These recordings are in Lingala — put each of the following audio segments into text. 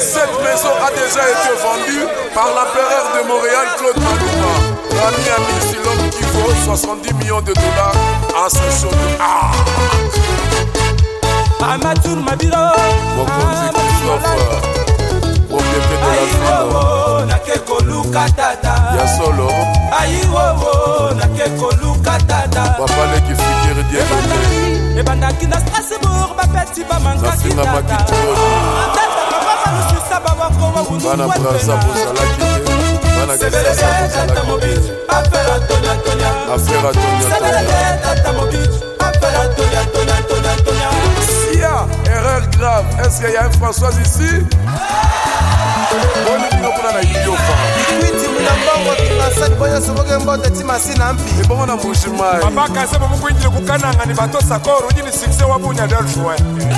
Cette maison a déjà été vendue par l'empereur de Montréal, Claude Malouba. L'ami ami, c'est l'homme qui vaut 70 millions de dollars à ce show de... Ah. Amateur ah, Mabiro Propriété ah, de la ville Ya solo babaleki fikiri diegote ebandaki na strasbourg bapeti bamangaki tata bana braza bozalaki te bana na frère atoniatonia erreur grave est-ce qu'il y a un françoise ici bonibino kuna na yofa ikwitimbula mbango tunasali bonya sokoki mbote ti masina mpi ebongo na mojimai babakase bomokwindile kukanangani bato sakoro udini succès wabunya del juin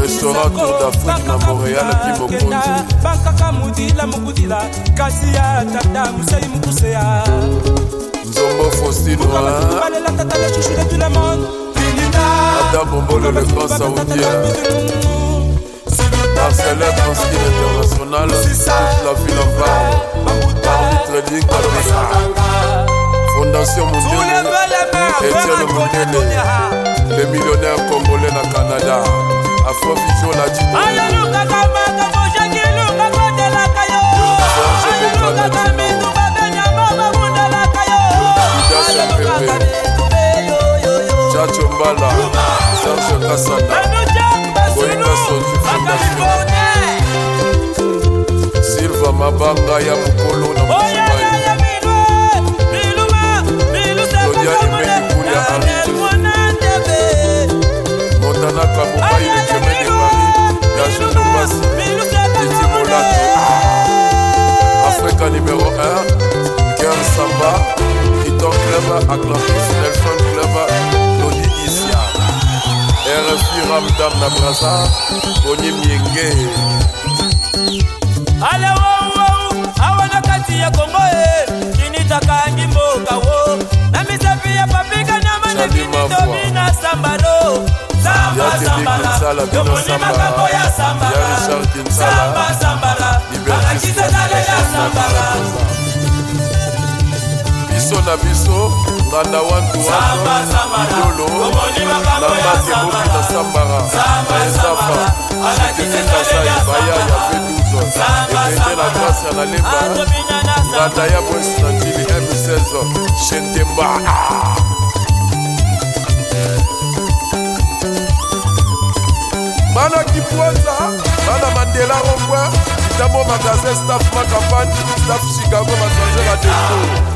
restaurateur d'afrique na montréal kimokonzi bakaka mudila mokudila kasi ya tata musei mokuseya nzombo faustinobalela tata le chuchu de tout le monde ada bombolo le grand saoudia marcelin transkil international la filamba arbitre ligue kabisa fondation mondiale etienne mondele le millionnaire congolais na canada afrovision ladi ayolukaka bato bozeki luka kotelaka yo ayolukaka mitu babenyamo babundalaka yo chacho mbala serge kasanda koyinga soki fondation silva mabanga ya mokolo na Clara, Atlantis, Nelson Clever, Tony Isia, RFI Ramdam Nabrasa, Boni Mienge. Ale wauwau awa na kati ya Kongo e eh. kinitakangi mboka wo na misapi ya papika na manekinitobi na sambalo yarichard kinsala libertisaayaa sambala biso na biso nganda wantu waolo na mbake moki na sambara esafa sikesekasa ebaya ya peduzo ebende na grase ya nalemba nganda ya mwesi na ntili m16 shentemba bana kipwota bana mandela rongwa kitabo magasin staff makapani staff chicago masanze badeto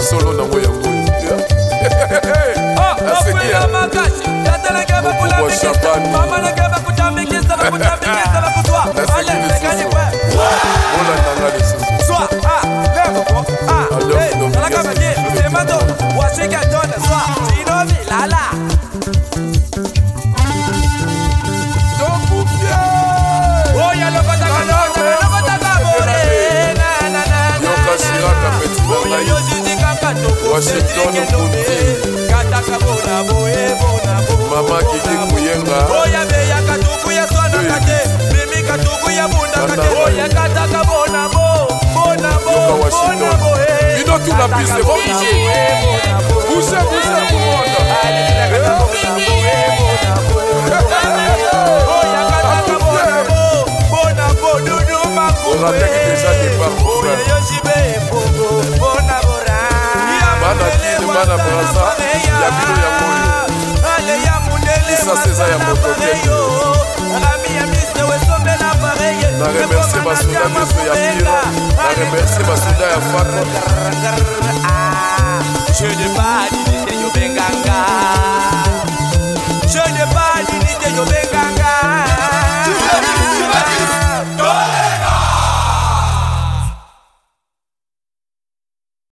ya solo nango yango asikiyaaaaa washington kuti mama kiki kuyenga yoka washington bino tuna piste bomisi buse buse kumonda On rappelle déjà des parcours. ya bino ya monisasi eza ya moto te na remercie basoda nyonso ya biro na remercie basoda ya fako